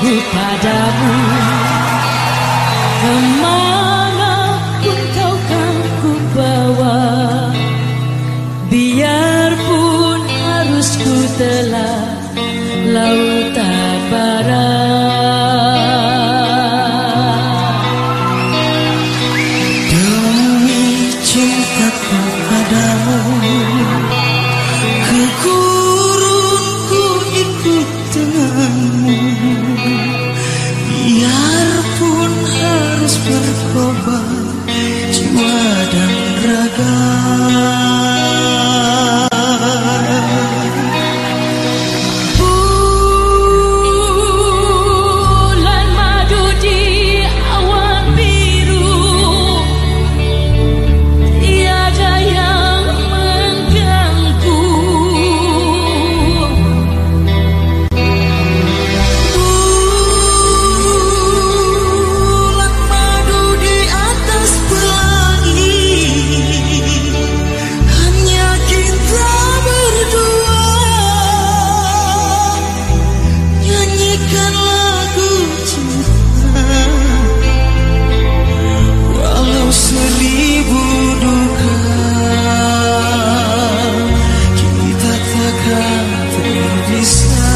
cintaku padamu Please